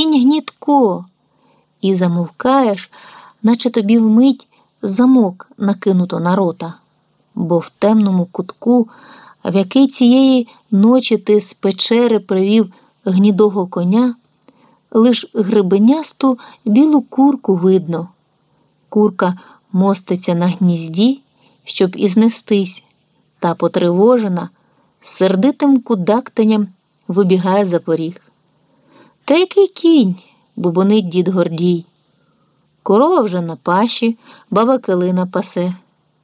кінь гнітко, і замовкаєш, наче тобі вмить замок накинуто на рота, бо в темному кутку, в який цієї ночі ти з печери привів гнідого коня, лиш грибенясту білу курку видно. Курка моститься на гнізді, щоб ізнестись, та потривожена, сердитим кудактенням вибігає за поріг. Та який кінь, бубонить дід Гордій. Корова вже на паші, баба килина пасе.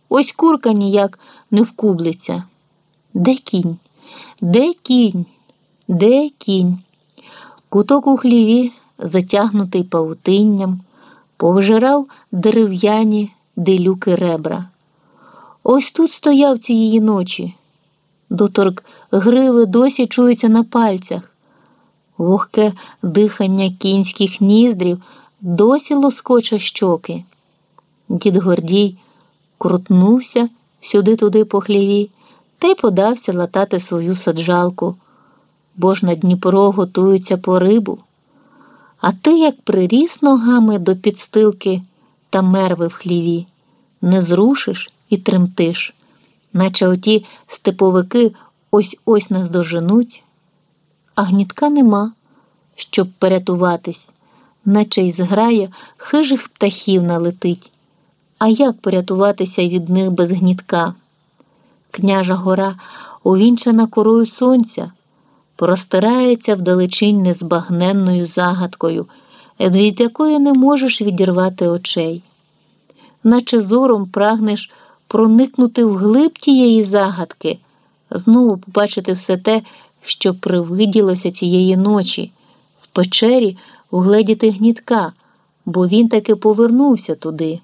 Ось курка ніяк не вкублиться. Де кінь? Де кінь? Де кінь? Куток у хліві, затягнутий павутинням, повжирав дерев'яні делюки ребра. Ось тут стояв цієї ночі. Доторк гриви досі чується на пальцях. Вогке дихання кінських ніздрів досі лоскоче щоки. Дід Гордій крутнувся сюди туди по хліві та й подався латати свою саджалку, бо ж на Дніпро готуються по рибу. А ти, як приріс ногами до підстилки та мерви в хліві, не зрушиш і тремтиш, наче оті степовики ось ось нас доженуть, а гнітка нема, щоб порятуватись, наче й зграє хижих птахів налетить. А як порятуватися від них без гнітка? Княжа гора, увінчана корою сонця, простирається вдалечінь незбагненною загадкою, від якої не можеш відірвати очей, наче зором прагнеш проникнути вглиб тієї загадки, знову побачити все те, що привиділося цієї ночі, в печері угледіти гнітка, бо він таки повернувся туди.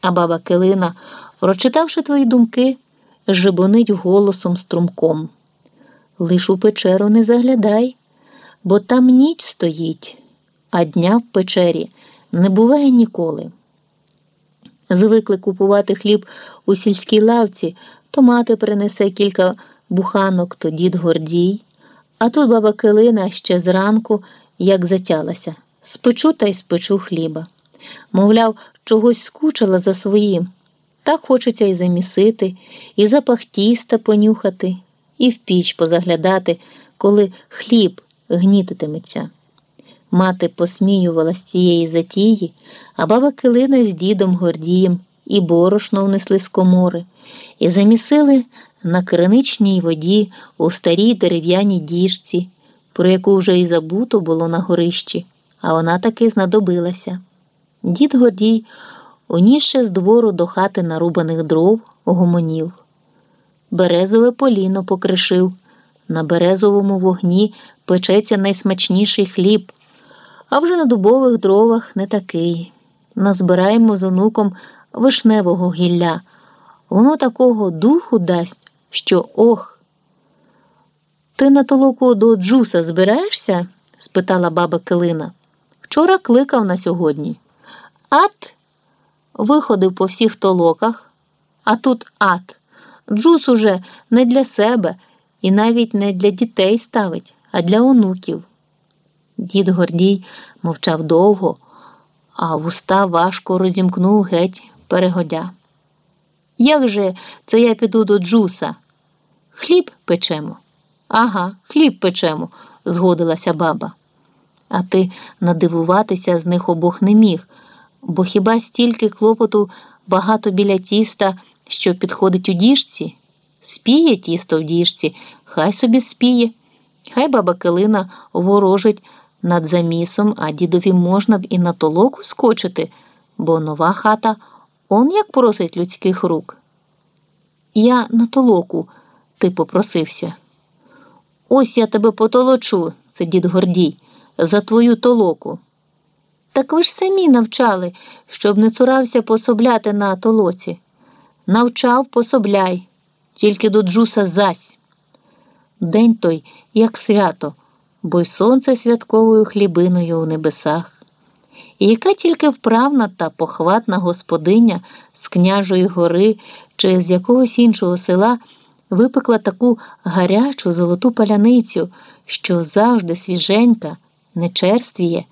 А баба Килина, прочитавши твої думки, жебонить голосом струмком. Лиш у печеру не заглядай, бо там ніч стоїть, а дня в печері не буває ніколи. Звикли купувати хліб у сільській лавці, то мати принесе кілька буханок, то дід Гордій, а тут баба Килина ще зранку, як затялася, спечу та й спечу хліба. Мовляв, чогось скучила за своїм. Так хочеться і замісити, і запах тіста понюхати, і в піч позаглядати, коли хліб гнітитиметься. Мати посміювала з цієї затії, а баба Килина з дідом Гордієм і борошно внесли з комори, і замісили на криничній воді у старій дерев'яній діжці, про яку вже і забуто було на горищі, а вона таки знадобилася. Дід Гордій, унісше з двору до хати нарубаних дров, гомонів. Березове поліно покришив. На березовому вогні печеться найсмачніший хліб, а вже на дубових дровах не такий. Назбираємо з онуком вишневого гілля. Воно такого духу дасть, що ох. Ти на толоку до джуса збираєшся? спитала баба Килина. Вчора кликав на сьогодні. Ат виходив по всіх толоках, а тут ат. Джус уже не для себе і навіть не для дітей ставить, а для онуків. Дід Гордій мовчав довго, а вуста важко розімкнув геть перегодя. Як же це я піду до джуса? Хліб печемо. Ага, хліб печемо, згодилася баба. А ти надивуватися з них обох не міг, бо хіба стільки клопоту багато біля тіста, що підходить у діжці? Спіє тісто в діжці, хай собі спіє, хай баба Килина ворожить над замісом, а дідові можна б і на толоку скочити, бо нова хата он як просить людських рук. Я на толоку, ти попросився. Ось я тебе потолочу, це дід Гордій, за твою толоку. Так ви ж самі навчали, щоб не цурався пособляти на толоці. Навчав пособляй, тільки до джуса зась. День той, як свято, бо й сонце святковою хлібиною у небесах. І яка тільки вправна та похватна господиня з княжої гори чи з якогось іншого села випекла таку гарячу золоту паляницю, що завжди свіженька не черствіє